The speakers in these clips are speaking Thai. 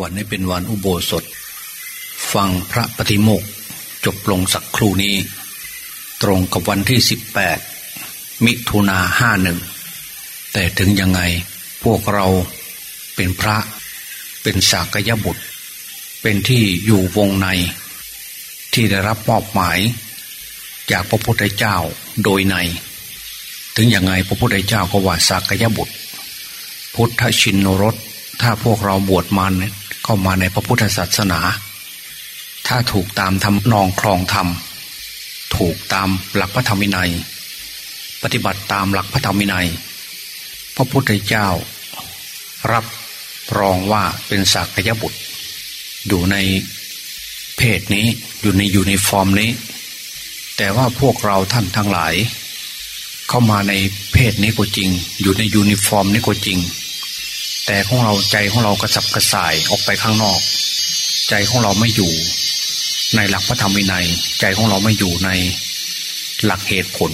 วันนี้เป็นวันอุโบสถ ฟังพระปฏิโมกจบลงสักครู่นี้ ตรงกับวันที่สิบแปดมิถุนาห้าหนึ่งแต่ถึงยังไงพวกเราเป็นพระเป็นสากยบุตร เป็นที่อยู่วงใน ที่ได้รับมอบหมาย จากพระพุทธเจ้าโดยใน ถึงยังไงพระพุทธเจ้าก็ว่าสากยบุตร พุทธชินนรสถ้าพวกเราบวชมัน เข้ามาในพระพุทธศาสนา ถ้าถูกตามทำนองครองธรรม ถูกตามหลักพระธรรมวินัย ปฏิบัติตามหลักพระธรรมวินัย พระพุทธเจ้า รับรองว่าเป็นสากยบุตร อยู่ในเพศนี้อยู่ในอยู่ในฟอร์มนี้ แต่ว่าพวกเราท่านทั้งหลาย เข้ามาในเพศนี้ก็จริง อยู่ในยูนิฟอร์มนี้ก็จริง แต่ของเราใจของเรากระสับกระส่ายออกไปข้างนอก ใจของเราไม่อยู่ ในหลักพระธรรมวินัย ใจของเราไม่อยู่ในหลักเหตุผล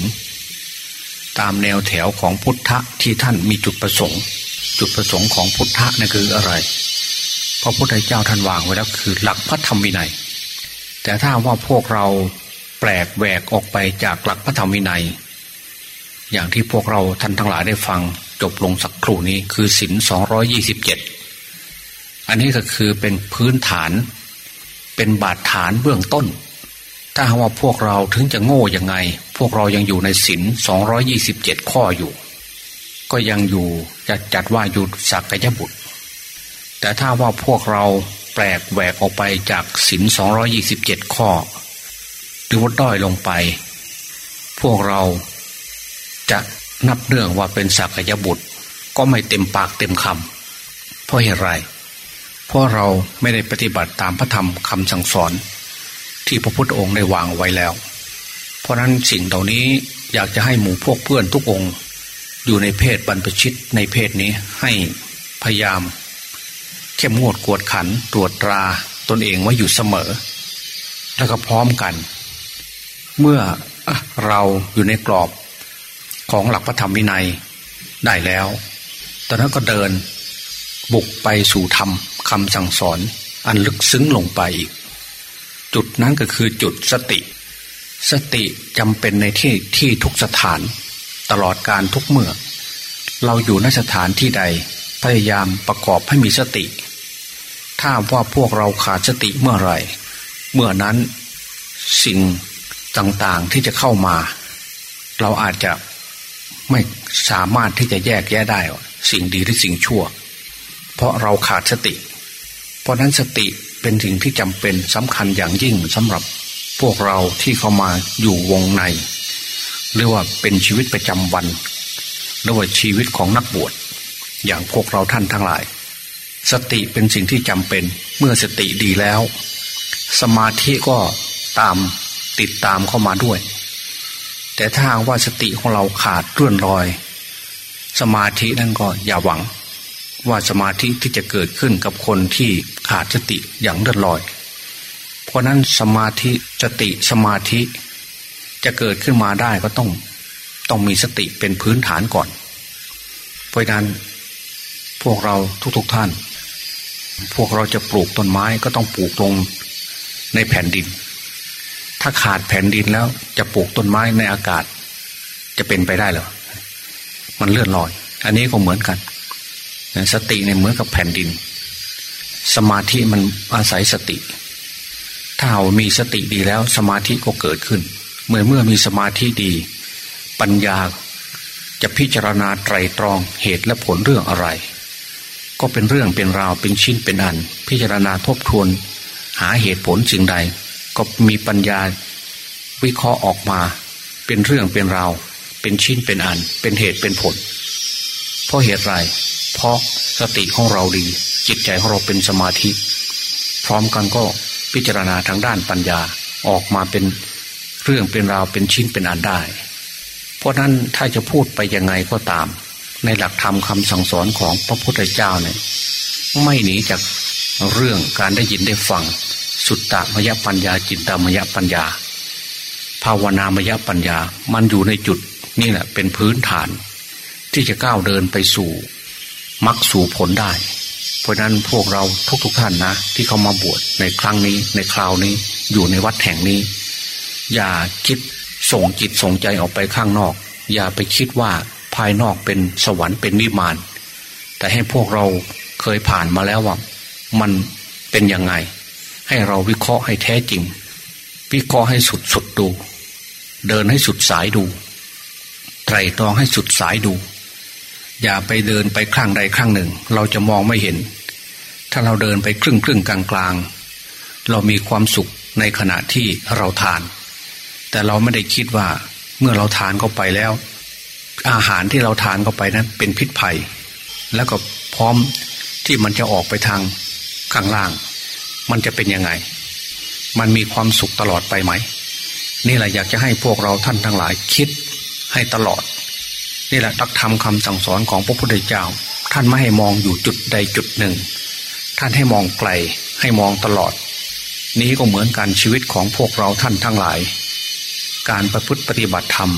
ตามแนวแถวของพุทธะที่ท่านมีจุดประสงค์ จุดประสงค์ของพุทธะนั่นคืออะไรพระพุทธเจ้าท่านวางไว้แล้วคือหลักพระธรรมวินัย แต่ถ้าว่าพวกเราแปลกแหวกออกไปจากหลักพระธรรมวินัย อย่างที่พวกเราท่านทั้งหลายได้ฟังจบลงสักครู่นี้คือศินสองร้อยี่สิบเจ็ดอันนี้ก็คือเป็นพื้นฐาน เป็นบาดฐานเบื้องต้น ถ้าว่าพวกเราถึงจะโง่ยังไง พวกเรายังอยู่ในศินสองร้อยี่สิบเจ็ดข้ออยู่ ก็ยังอยู่จะจัดว่าอยู่สักยบุตร แต่ถ้าว่าพวกเราแปลกแหวกออกไปจากศินสองร้อยี่สิบเจ็ดข้อหรือว่าด้อยลงไป พวกเรา จะนับเรื่องว่าเป็นสักยบุตร ก็ไม่เต็มปากเต็มคำเพราะเหตุไรเพราะเราไม่ได้ปฏิบัติตามพระธรรมคำสั่งสอน ที่พระพุทธองค์ได้วางไว้แล้ว เพราะนั้นสิ่งเหล่านี้อยากจะให้หมู่พวกเพื่อนทุกองค์ อยู่ในเพศบรรพชิตในเพศนี้ให้พยายาม เข้มงวดกวดขันตรวจตราตนเองไว้อยู่เสมอ แล้วก็พร้อมกัน เมื่อเราอยู่ในกรอบ ของหลักพระธรรมวินัยได้แล้วตอนนั้นก็เดินบุกไปสู่ธรรมคำสั่งสอนอันลึกซึ้งลงไปอีก จุดนั้นก็คือจุดสติ สติจำเป็นในที่ที่ทุกสถาน ตลอดการทุกเมื่อ เราอยู่ในสถานที่ใดพยายามประกอบให้มีสติ ถ้าว่าพวกเราขาดสติเมื่อไรเมื่อนั้นสิ่งต่างๆที่จะเข้ามา เราอาจจะ ไม่สามารถที่จะแยกแยะได้สิ่งดีหรือสิ่งชั่ว เพราะเราขาดสติ เพราะนั้นสติเป็นสิ่งที่จำเป็นสำคัญอย่างยิ่งสำหรับพวกเราที่เข้ามาอยู่วงใน หรือว่าเป็นชีวิตประจำวันหรือว่าชีวิตของนักบวชอย่างพวกเราท่านทั้งหลาย สติเป็นสิ่งที่จำเป็นเมื่อสติดีแล้ว สมาธิก็ตามติดตามเข้ามาด้วย แต่ถ้าว่าสติของเราขาดเลื่อนลอย สมาธินั่นก็อย่าหวัง ว่าสมาธิที่จะเกิดขึ้นกับคนที่ขาดสติอย่างเลื่อนลอย เพราะนั้นสมาธิสติสมาธิจะเกิดขึ้นมาได้ก็ต้องต้องมีสติเป็นพื้นฐานก่อน เพราะนั้นพวกเราทุกๆทท่าน พวกเราจะปลูกต้นไม้ก็ต้องปลูกลงในแผ่นดิน ถ้าขาดแผ่นดินแล้ว จะปลูกต้นไม้ในอากาศ จะเป็นไปได้หรอมันเลื่อนลอย อันนี้ก็เหมือนกัน สติเนี่ยเหมือนกับแผ่นดิน สมาธิมันอาศัยสติ ถ้าเรามีสติดีแล้ว สมาธิก็เกิดขึ้น เมื่อเมื่อมีสมาธิดี ปัญญาจะพิจารณาไตรตรองเหตุและผลเรื่องอะไร ก็เป็นเรื่องเป็นราวเป็นชิ้นเป็นอัน พิจารณาทบทวน หาเหตุผลสิ่งใด ก็มีปัญญาวิเคราะห์ออกมา เป็นเรื่องเป็นราว เป็นชิ้นเป็นอัน เป็นเหตุเป็นผล เพราะเหตุไรเพราะสติของเราดี จิตใจของเราเป็นสมาธิ พร้อมกันก็พิจารณาทางด้านปัญญาออกมาเป็นเรื่องเป็นราวเป็นชิ้นเป็นอันได้ เพราะนั้นถ้าจะพูดไปยังไงก็ตาม ในหลักธรรมคำสั่งสอนของพระพุทธเจ้าเนี่ยไม่หนีจากเรื่องการได้ยินได้ฟัง สุตตมยปัญญา จินตามยปัญญา ภาวนามยปัญญา มันอยู่ในจุดนี่แหละเป็นพื้นฐาน ที่จะก้าวเดินไปสู่มรรคสู่ผลได้ เพราะนั้นพวกเราทุกๆทท่านนะ ที่เขามาบวชในครั้งนี้ ในคราวนี้อยู่ในวัดแห่งนี้ อย่าคิดส่งจิตส่งใจออกไปข้างนอก อย่าไปคิดว่าภายนอกเป็นสวรรค์เป็นนิมาน แต่ให้พวกเราเคยผ่านมาแล้วว่ามันเป็นยังไง ให้เราวิเคราะห์ให้แท้จริง วิเคราะห์ให้สุดสุดดู เดินให้สุดสายดู ไตรตรองให้สุดสายดู อย่าไปเดินไปข้างใดข้างหนึ่ง เราจะมองไม่เห็น ถ้าเราเดินไปครึ่งครึ่งกลางกลางเรามีความสุขในขณะที่เราทาน แต่เราไม่ได้คิดว่าเมื่อเราทานเข้าไปแล้ว อาหารที่เราทานเข้าไปนั้นเป็นพิษภัย แล้วก็พร้อมที่มันจะออกไปทางข้างล่าง มันจะเป็นยังไง มันมีความสุขตลอดไปไหม นี่แหละอยากจะให้พวกเราท่านทั้งหลายคิดให้ตลอด นี่แหละตักทำคำสั่งสอนของพระพุทธเจ้า ท่านไม่ให้มองอยู่จุดใดจุดหนึ่ง ท่านให้มองไกลให้มองตลอด นี้ก็เหมือนการชีวิตของพวกเราท่านทั้งหลาย การประพฤติปฏิบัติธรรม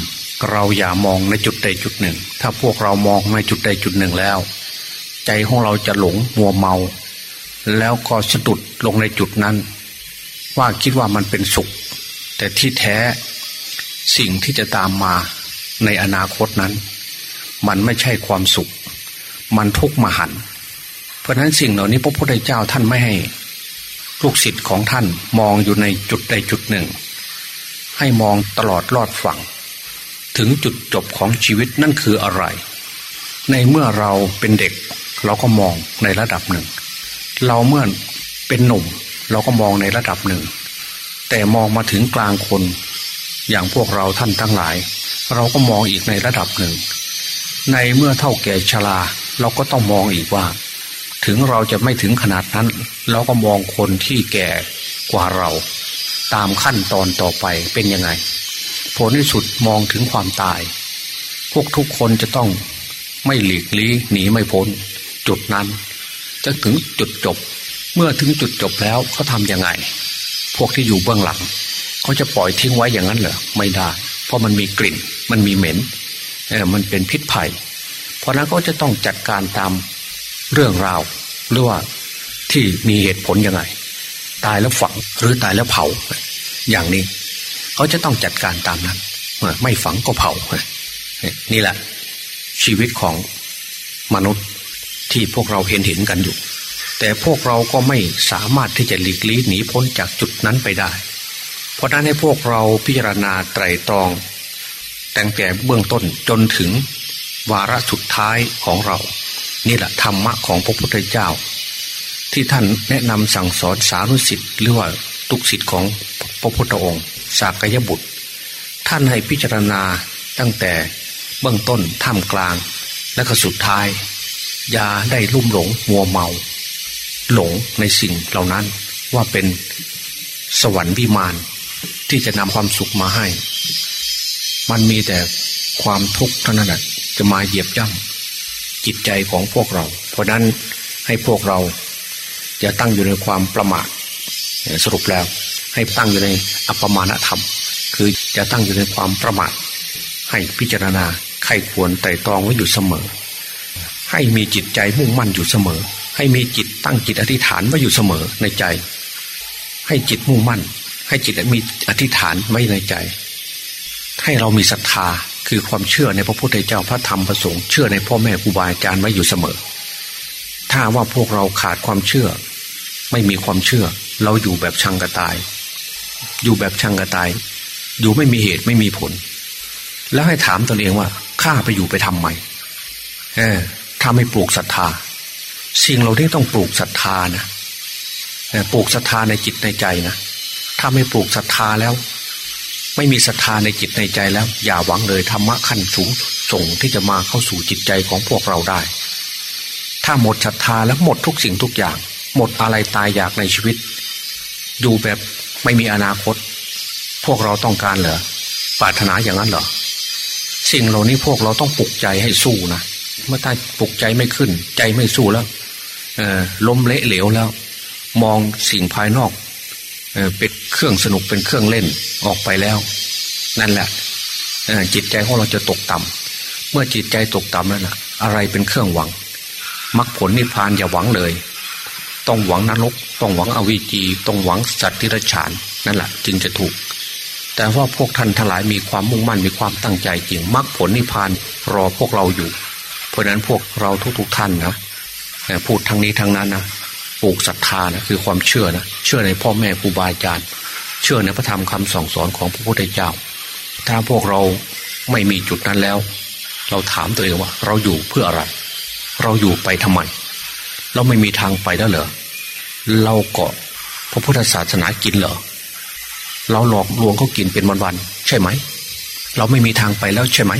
เราอย่ามองในจุดใดจุดหนึ่ง ถ้าพวกเรามองในจุดใดจุดหนึ่งแล้ว ใจของเราจะหลงมัวเมา แล้วก็สะดุดลงในจุดนั้น ว่าคิดว่ามันเป็นสุข แต่ที่แท้สิ่งที่จะตามมาในอนาคตนั้น มันไม่ใช่ความสุข มันทุกข์มหันเพราะนั้นสิ่งเหล่านี้พระพุทธเจ้าท่านไม่ให้ลูกศิษย์ของท่านมองอยู่ในจุดใดจุดหนึ่ง ให้มองตลอดรอดฝั่ง ถึงจุดจบของชีวิตนั่นคืออะไร ในเมื่อเราเป็นเด็กเราก็มองในระดับหนึ่ง เราเมื่อเป็นหนุ่ม เราก็มองในระดับหนึ่ง แต่มองมาถึงกลางคน อย่างพวกเราท่านทั้งหลาย เราก็มองอีกในระดับหนึ่ง ในเมื่อเท่าแก่ชราเราก็ต้องมองอีกว่า ถึงเราจะไม่ถึงขนาดนั้น เราก็มองคนที่แก่กว่าเรา ตามขั้นตอนต่อไปเป็นยังไง ผลที่สุดมองถึงความตาย พวกทุกคนจะต้องไม่หลีกลี่หนีไม่พ้น จุดนั้น จะถึงจุดจบ เมื่อถึงจุดจบแล้วเขาทำยังไง พวกที่อยู่เบื้องหลังเขาจะปล่อยทิ้งไว้อย่างนั้นเหรอไม่ได้ เพราะมันมีกลิ่น มันมีเหม็นเออมันเป็นพิษภัย เพราะนั้นก็จะต้องจัดการตามเรื่องราวหรือว่าที่มีเหตุผลยังไง ตายแล้วฝังหรือตายแล้วเผา อย่างนี้เขาจะต้องจัดการตามนั้นไม่ฝังก็เผานี่แหละ ชีวิตของมนุษย์ ที่พวกเราเห็นเห็นกันอยู่ แต่พวกเราก็ไม่สามารถที่จะหลีกลี่หนีพ้นจากจุดนั้นไปได้ เพราะนั้นให้พวกเราพิจารณาไตรตรองแต่งแต่เบื้องต้นจนถึงวาระสุดท้ายของเรา นี่แหละธรรมะของพระพุทธเจ้า ที่ท่านแนะนำสั่งสอนสารุสิทธิ์หรือว่าตุกสิทธิ์ของพระพุทธองค์สากยบุตร ท่านให้พิจารณาตั้งแต่เบื้องต้นท่ามกลาง และก็สุดท้าย อย่าได้ลุ่มหลงมัวเมา หลงในสิ่งเหล่านั้นว่าเป็นสวรรค์วิมานที่จะนำความสุขมาให้ มันมีแต่ความทุกข์เท่านั้นแหะจะมาเหยียบย่ำจิตใจของพวกเรา เพราะนั้นให้พวกเราอย่าตั้งอยู่ในความประมาทสรุปแล้ว ให้ตั้งอยู่ในอัปมาณธรรม คือจะตั้งอยู่ในความประมาทให้พิจารณาใครควรไต่ตรองไว้อยู่เสมอ ให้มีจิตใจมุ่งมั่นอยู่เสมอ ให้มีจิตตั้งจิตอธิษฐานไว้อยู่เสมอในใจ ให้จิตมุ่งมั่น ให้จิตมีอธิษฐานไว้ในใจ ให้เรามีศรัทธาคือความเชื่อในพระพุทธเจ้าพระธรรมพระสงฆ์เชื่อในพ่อแม่ครูบาอาจารย์ไว้อยู่เสมอ ถ้าว่าพวกเราขาดความเชื่อ ไม่มีความเชื่อ เราอยู่แบบชังกระตาย อยู่แบบชังกระตาย อยู่ไม่มีเหตุไม่มีผล แล้วให้ถามตนเองว่าข้าไปอยู่ไปทำไมเออ ถ้าไม่ปลูกศรัทธา สิ่งเราที่ต้องปลูกศรัทธานะปลูกศรัทธาในจิตในใจนะถ้าไม่ปลูกศรัทธาแล้ว ไม่มีศรัทธาในจิตในใจแล้ว อย่าหวังเลยธรรมะขั้นสูงส่งที่จะมาเข้าสู่จิตใจของพวกเราได้ ถ้าหมดศรัทธาแล้วหมดทุกสิ่งทุกอย่าง หมดอะไรตายอยากในชีวิต อยู่แบบไม่มีอนาคต พวกเราต้องการเหรอปรารถนาอย่างนั้นเหรอสิ่งเหล่านี้พวกเราต้องปลุกใจให้สู้นะ เมื่อถ้าปลุกใจไม่ขึ้น ใจไม่สู้แล้วล้มเละเหลวแล้ว มองสิ่งภายนอกเออเป็นเครื่องสนุกเป็นเครื่องเล่นออกไปแล้ว นั่นแหละจิตใจของเราจะตกต่ำเมื่อจิตใจตกต่ำแล้วนะอะไรเป็นเครื่องหวังมรรคผลนิพพานอย่าหวังเลย ต้องหวังนรก ต้องหวังอวิจีต้องหวังสัตว์ที่ระฉานนั่นแหละจึงจะถูก แต่ว่าพวกท่านทั้งหลายมีความมุ่งมั่นมีความตั้งใจจริงมรรคผลนิพพานรอพวกเราอยู่ เพราะนั้นพวกเราทุกๆท่านนะพูดทางนี้ทางนั้นนะปลูกศรัทธานะคือความเชื่อนะเชื่อในพ่อแม่ครูบาอาจารย์ เชื่อในพระธรรมคำสอนสอนของพระพุทธเจ้า ถ้าพวกเราไม่มีจุดนั้นแล้ว เราถามตัวเองว่า เราอยู่เพื่ออะไร เราอยู่ไปทำไม เราไม่มีทางไปแล้วเหรอเราเกาะพระพุทธศาสนากินเหรอเราหลอกลวงเขากินเป็นวันๆใช่ไหม เราไม่มีทางไปแล้วใช่ไหม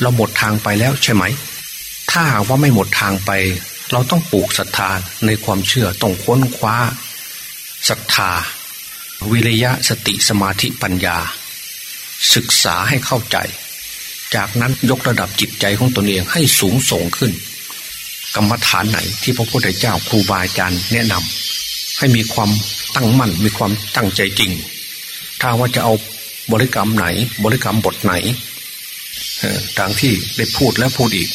เราหมดทางไปแล้วใช่ไหม ถ้าหากว่าไม่หมดทางไป เราต้องปลูกศรัทธาในความเชื่อต้องค้นคว้าศรัทธา วิริยะสติสมาธิปัญญา ศึกษาให้เข้าใจ จากนั้นยกระดับจิตใจของตนเองให้สูงส่งขึ้น กรรมฐานไหนที่พระพุทธเจ้าครูบาอาจารย์แนะนำให้มีความตั้งมั่นมีความตั้งใจจริง ถ้าว่าจะเอาบริกรรมไหน บริกรรมบทไหนทางที่ได้พูดแล้วพูดอีก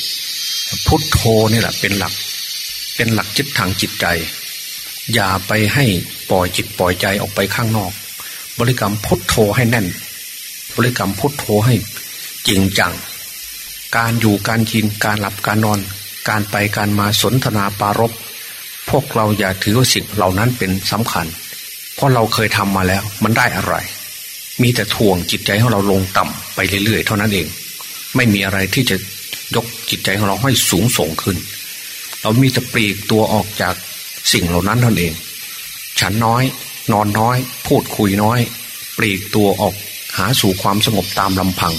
พุทโธนี่แหละเป็นหลัก เป็นหลักจิตทางจิตใจ อย่าไปให้ปล่อยจิตปล่อยใจออกไปข้างนอก บริกรรมพุทโธให้แน่น บริกรรมพุทโธให้จริงจัง การอยู่การกินการหลับการนอน การไปการมาสนทนาปารบพวกเราอย่าถือว่าสิ่งเหล่านั้นเป็นสำคัญ เพราะเราเคยทำมาแล้ว มันได้อะไร มีแต่ทวงจิตใจของเราลงต่ำไปเรื่อยๆ เท่านั้นเอง ไม่มีอะไรที่จะ ยกจิตใจของเราให้สูงส่งขึ้น เรามีแต่ปลีกตัวออกจากสิ่งเหล่านั้นท่านั้นเอง ฉันน้อย นอนน้อย พูดคุยน้อย ปลีกตัวออกหาสู่ความสงบตามลำพัง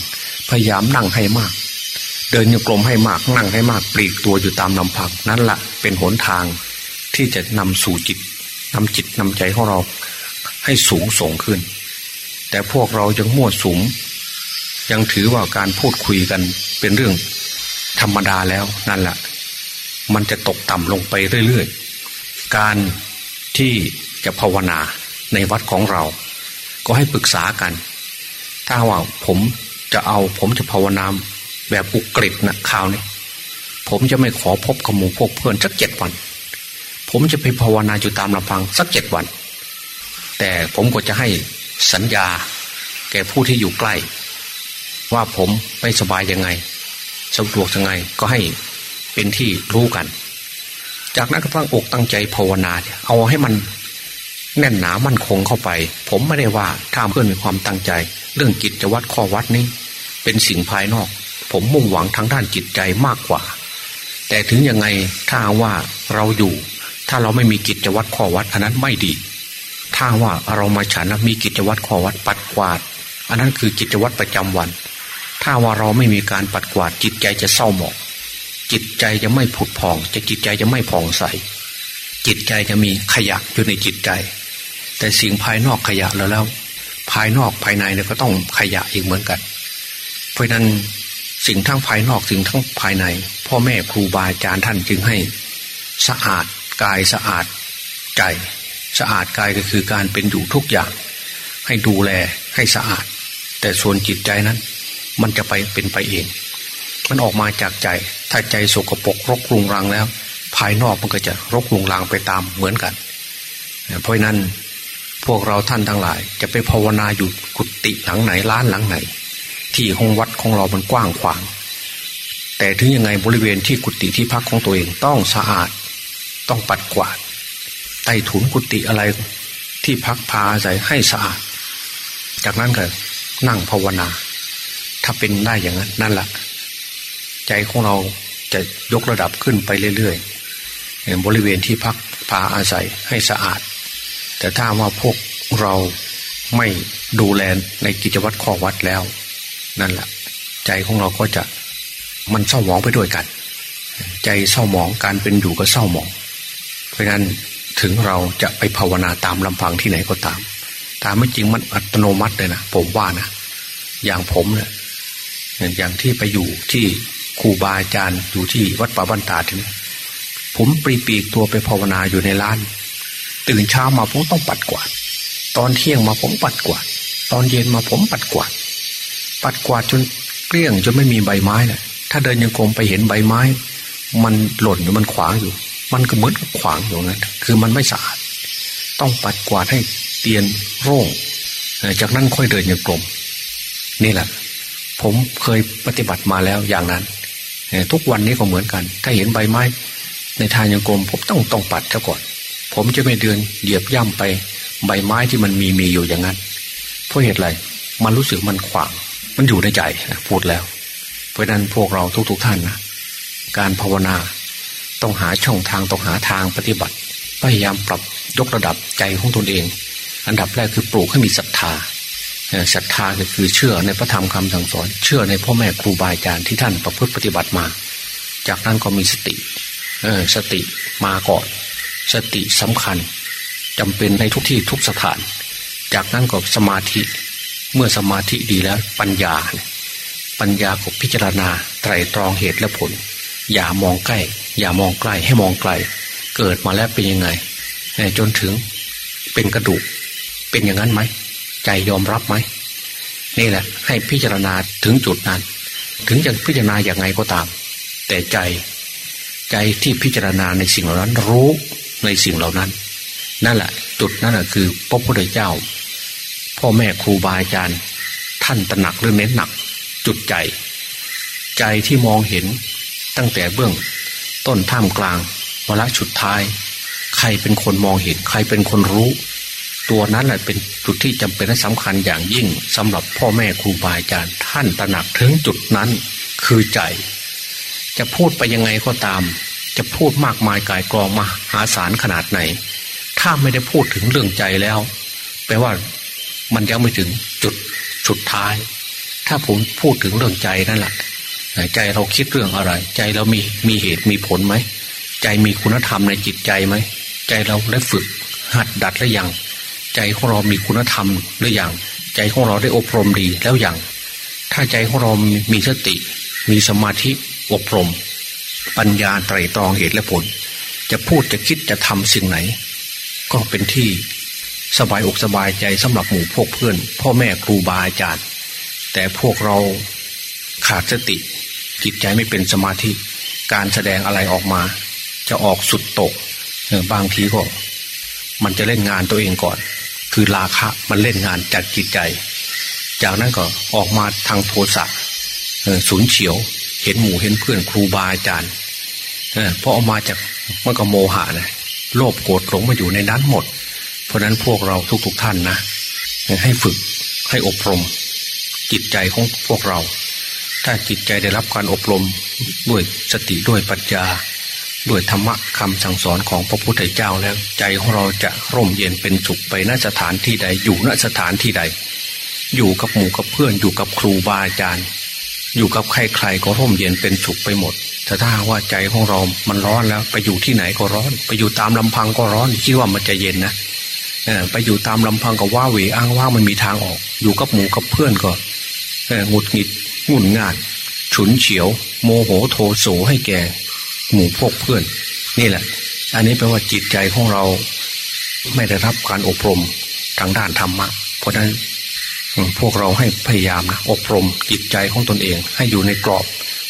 พยายามนั่งให้มาก เดินโยกลมให้มากนั่งให้มากปลีกตัวอยู่ตามลำพัง นั่นละเป็นหนทางที่จะนำสู่จิตนำจิตนำใจของเราให้สูงส่งขึ้น แต่พวกเรายังมั่วสุมยังถือว่าการพูดคุยกันเป็นเรื่อง ธรรมดาแล้วนั่นแหละมันจะตกต่ำลงไปเรื่อยๆ การที่จะภาวนาในวัดของเรา ก็ให้ปรึกษากัน ถ้าว่าผมจะเอาผมจะภาวนาแบบอุกฤษนะข่าวนี้ผมจะไม่ขอพบขมูพวกเพื่อนสักเจ็ดวัน ผมจะไปภาวนาอยู่ตามลำพังสักเจ็ดวัน แต่ผมก็จะให้สัญญา แก่ผู้ที่อยู่ใกล้ ว่าผมไม่สบายยังไง สะดวกยังไงก็ให้เป็นที่รู้กัน จากนั้นก็ตั้งอกตั้งใจภาวนาเอาให้มันแน่นหนามั่นคงเข้าไป ผมไม่ได้ว่าถ้าเพื่อนมีความตั้งใจ เรื่องกิจวัตรข้อวัดนี้ เป็นสิ่งภายนอก ผมมุ่งหวังทางด้านจิตใจมากกว่า แต่ถึงยังไงถ้าว่าเราอยู่ ถ้าเราไม่มีกิจวัตรข้อวัดอันนั้นไม่ดี ถ้าว่าเรามาฉันมีกิจวัตรข้อวัดปัดกวาด อันนั้นคือกิจวัตรประจำวัน ถ้าว่าเราไม่มีการปัดกวาดจิตใจจะเศร้าหมอง จิตใจจะไม่ผุดพอง จะจิตใจจะไม่ผ่องใส จิตใจจะมีขยะอยู่ในจิตใจ แต่สิ่งภายนอกขยะแล้วแล้ว ภายนอกภายในเนี่ยก็ต้องขยะอีกเหมือนกัน เพราะนั้นสิ่งทั้งภายนอกสิ่งทั้งภายใน พ่อแม่ครูบาอาจารย์ท่านจึงให้ สะอาดกายสะอาดใจ สะอาดกายก็คือการเป็นอยู่ทุกอย่าง ให้ดูแลให้สะอาด แต่ส่วนจิตใจนั้น มันจะไปเป็นไปเอง มันออกมาจากใจ ถ้าใจสกปรกรกรุงรังแล้ว ภายนอกมันก็จะรกรุงรังไปตามเหมือนกัน เพราะนั้นพวกเราท่านทั้งหลาย จะไปภาวนาอยู่กุฏิหลังไหนล้านหลังไหน ที่ห้องวัดของเรามันกว้างขวาง แต่ถึงยังไงบริเวณที่กุฏิที่พักของตัวเองต้องสะอาด ต้องปัดกวาดใต้ถุนกุฏิอะไรที่พักพาอาศัยให้สะอาด จากนั้นก็นั่งภาวนา ถ้าเป็นได้อย่างนั้นนั่นแหละใจของเราจะยกระดับขึ้นไปเรื่อยๆบริเวณที่พักพาอาศัยให้สะอาด แต่ถ้าว่าพวกเราไม่ดูแลในกิจวัตรข้อวัดแล้ว นั่นแหละใจของเราก็จะมันเศร้าหมองไปด้วยกัน ใจเศร้าหมองการเป็นอยู่ก็เศร้าหมอง เพราะนั้นถึงเราจะไปภาวนาตามลำพังที่ไหนก็ตาม ตามไม่จริงมันอัตโนมัติเลยนะผมว่านะอย่างผมเนี่ย อย่างที่ไปอยู่ที่ครูบาอาจารย์อยู่ที่วัดป่าบ้านตาทีนี้ผมปรีปีกตัวไปภาวนาอยู่ในร้าน ตื่นเช้ามาผมต้องปัดกวาด ตอนเที่ยงมาผมปัดกวาด ตอนเย็นมาผมปัดกวาด ปัดกวาดจนเกลี้ยงจนไม่มีใบไม้เลยถ้าเดินยังคงไปเห็นใบไม้ มันหล่นอยู่มันขวางอยู่ มันก็เหมือนกับขวางอยู่นั้นคือมันไม่สะอาด ต้องปัดกวาดให้เตียนโร่งจากนั้นค่อยเดินย่างกลมนี่แหละ ผมเคยปฏิบัติมาแล้วอย่างนั้น ทุกวันนี้ก็เหมือนกัน ถ้าเห็นใบไม้ ในทางยังกลมผมต้องต้องปัดซะก่อน ผมจะไม่เดินเหยียบย่ำไป ใบไม้ที่มันมีมีอยู่อย่างนั้น เพราะเหตุไรมันรู้สึกมันขวาง มันอยู่ในใจพูดแล้ว เพราะนั้นพวกเราทุกๆทท่านนะการภาวนาต้องหาช่องทางต้องหาทางปฏิบัติ พยายามปรับยกระดับใจของตนเอง อันดับแรกคือปลูกให้มีศรัทธา ศรัทธาก็คือเชื่อในพระธรรมคำสั่งสอน เชื่อในพ่อแม่ครูบาอาจารย์ที่ท่านประพฤติปฏิบัติมา จากนั้นก็มีสติสติมาก่อน สติสำคัญจำเป็นในทุกที่ทุกสถาน จากนั้นก็สมาธิเมื่อสมาธิดีแล้วปัญญา ปัญญาก็พิจารณาไตรตรองเหตุและผล อย่ามองใกล้ อย่ามองใกล้ให้มองไกล เกิดมาแล้วเป็นยังไงจนถึงเป็นกระดูกเป็นอย่างนั้นไหม ใจยอมรับไหมนี่แหละ ให้พิจารณาถึงจุดนั้น ถึงจะพิจารณาอย่างไงก็ตาม แต่ใจใจที่พิจารณาในสิ่งเหล่านั้นรู้ในสิ่งเหล่านั้น นั่นแหละ จุดนั้นแหะคือพระพุทธเจ้า พ่อแม่ครูบาอาจารย์ ท่านตระหนักหรือเน้นหนัก จุดใจ ใจที่มองเห็นตั้งแต่เบื้อง ต้นท่ามกลางวาระสุดท้าย ใครเป็นคนมองเห็น ใครเป็นคนรู้ ตัวนั้นแหละเป็นจุดที่จำเป็นและสำคัญอย่างยิ่งสำหรับพ่อแม่ครูบาอาจารย์ท่านตระหนักถึงจุดนั้นคือใจ จะพูดไปยังไงก็ตาม จะพูดมากมายกายกรองมาหาสารขนาดไหน ถ้าไม่ได้พูดถึงเรื่องใจแล้วแปลว่ามันยังไม่ถึงจุดสุดท้าย ถ้าผมพูดถึงเรื่องใจนั่นแหละใจเราคิดเรื่องอะไร ใจเรามีมีเหตุมีผลไหม ใจมีคุณธรรมในจิตใจไหม ใจเราได้ฝึกหัดดัดแล้วยัง ใจของเรามีคุณธรรมหรืออยังใจของเราได้อบรมดีแล้วอย่าง ถ้าใจของเรามีสติ มีสมาธิอบรม ปัญญาไตรตรองเหตุและผล จะพูดจะคิดจะทำสิ่งไหน ก็เป็นที่สบายอกสบายใจสำหรับหมู่พวกเพื่อน พ่อแม่ครูบาอาจารย์ แต่พวกเราขาดสติ จิตใจไม่เป็นสมาธิ การแสดงอะไรออกมา จะออกสุดตกบางทีก็ มันจะเล่นงานตัวเองก่อน คือราคะมันเล่นงานจัดจิตใจ จากนั้นก็ออกมาทางโทสะสูญเฉียว เห็นหมู่เห็นเพื่อนครูบาอาจารย์เพราะออกมาจากมันก็โมหะนะโลภโกรธหลงมาอยู่ในนั้นหมด เพราะนั้นพวกเราทุกๆทท่านนะให้ฝึกให้อบรม จิตใจของพวกเรา ถ้าจิตใจได้รับการอบรมด้วยสติด้วยปัญญา ด้วยธรรมะคำสั่งสอนของพระพุทธเจ้าแล้ว ใจของเราจะร่มเย็นเป็นสุขไปณสถานที่ใด อยู่ณสถานที่ใด อยู่กับหมู่กับเพื่อนอยู่กับครูบาอาจารย์ อยู่กับใครๆก็ร่มเย็นเป็นสุขไปหมด แต่ถ้าว่าใจของเรา มันร้อนแล้ว ไปอยู่ที่ไหนก็ร้อน ไปอยู่ตามลำพังก็ร้อนคิดว่ามันจะเย็นนะไปอยู่ตามลำพังก็ว่าเหวอ้างว่ามันมีทางออก อยู่กับหมู่กับเพื่อนก็หงุดหงิดงุ่นง่าน ฉุนเฉียว โมโหโทโสให้แก่ หมู่พวกเพื่อน นี่แหละ อันนี้แปลว่าจิตใจของเราไม่ได้รับการอบรมทางด้านธรรมะ เพราะฉะนั้นพวกเราให้พยายามนะอบรมจิตใจของตนเอง ให้อยู่ในกรอบ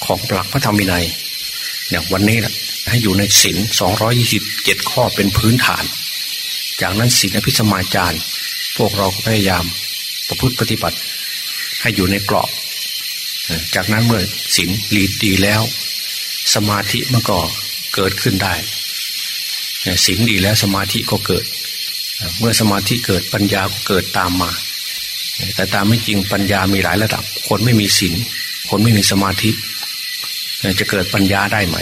ของหลักพระธรรมวินัยเนี่ยวันนี้นะให้อยู่ในศีลสองร้อยี่สิบเจ็ดข้อเป็นพื้นฐาน จากนั้นศีลอภิสมาจารพวกเราพยายามประพฤติปฏิบัติ ให้อยู่ในกรอบ จากนั้นเมื่อศีลลีดดีแล้ว สมาธิมันก็เกิดขึ้นได้ศีลดีแล้วสมาธิก็เกิด เมื่อสมาธิเกิดปัญญาก็เกิดตามมา แต่ตามไม่จริงปัญญามีหลายระดับ คนไม่มีศีลคนไม่มีสมาธิ จะเกิดปัญญาได้ไหม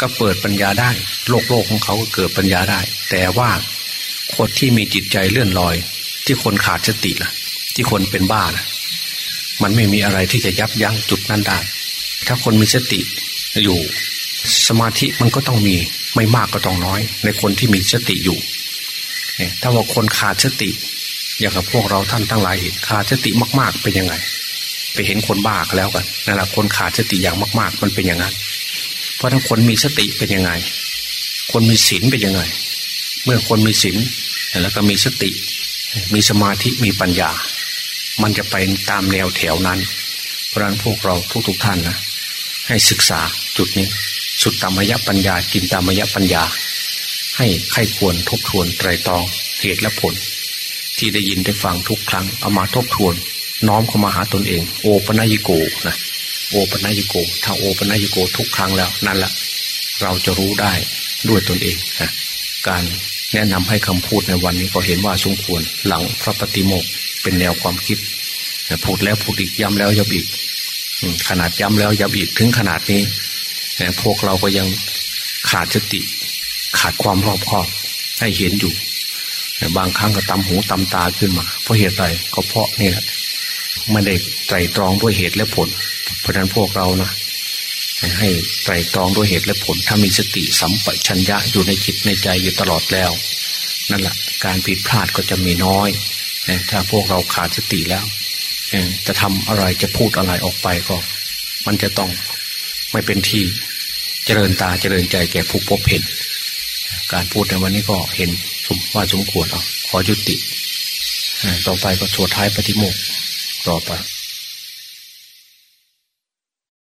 ก็เปิดปัญญาได้ โลกโลกของเขาก็เกิดปัญญาได้ แต่ว่าคนที่มีจิตใจเลื่อนลอย ที่คนขาดสติล่ะ ที่คนเป็นบ้านะมันไม่มีอะไรที่จะยับยั้งจุดนั้นได้ถ้าคนมีสติ อยู่ สมาธิมันก็ต้องมีไม่มากก็ต้องน้อย ในคนที่มีสติอยู่ถ้าว่าคนขาดสติ อย่างกับพวกเราท่านทั้งหลายขาดสติมากๆเป็นยังไง ไปเห็นคนบ้ากแล้วกันนั่นแหละคนขาดสติอย่างมาก ๆ มันเป็นอย่างนั้น เพราะถ้าคนมีสติเป็นยังไง คนมีศีลเป็นยังไง เมื่อคนมีศีลแล้วก็มีสติ มีสมาธิมีปัญญา มันจะไปตามแนวแถวนั้น เพราะนั้นพวกเราทุกๆท่านนะ ให้ศึกษาจุดนี้ สุดตามยปัญญากินตามยปัญญา ให้ใครควรทบทวนไตรตองเหตุและผล ที่ได้ยินได้ฟังทุกครั้งเอามาทบทวน น้อมเข้ามาหาตนเอง โอปนัยโกนะโอปนัยโก ถ้าโอปนัยโกทุกครั้งแล้วนั่นแหละเราจะรู้ได้ด้วยตนเองนะการแนะนำให้คำพูดในวันนี้ก็เห็นว่าสมควรหลังพระปฏิโมกเป็นแนวความคิดพูดแล้วพูดอีกย้ำแล้วย้ำอีก ขนาดย้ำแล้วย้ำอีกถึงขนาดนี้พวกเราก็ยังขาดสติ ขาดความรอบคอบให้เห็นอยู่ บางครั้งก็ตำหูตำตาขึ้นมา เพราะเหตุใดก็เพราะนี่แหละไม่ได้ไตรตรองด้วยเหตุและผล เพราะฉะนั้นพวกเรานะให้ไตรตรองด้วยเหตุและผล ถ้ามีสติสัมปชัญญะอยู่ในจิตในใจอยู่ตลอดแล้ว นั่นแหละการผิดพลาดก็จะมีน้อย ถ้าพวกเราขาดสติแล้ว จะทำอะไรจะพูดอะไรออกไปก็ มันจะต้องไม่เป็นที่เจริญตาเจริญใจแก่ผู้พบเห็น การพูดในวันนี้ก็เห็นสมว่าสมควรเอาขอยุติ ต่อไปก็โชว์ท้ายปฏิโมกต่อไป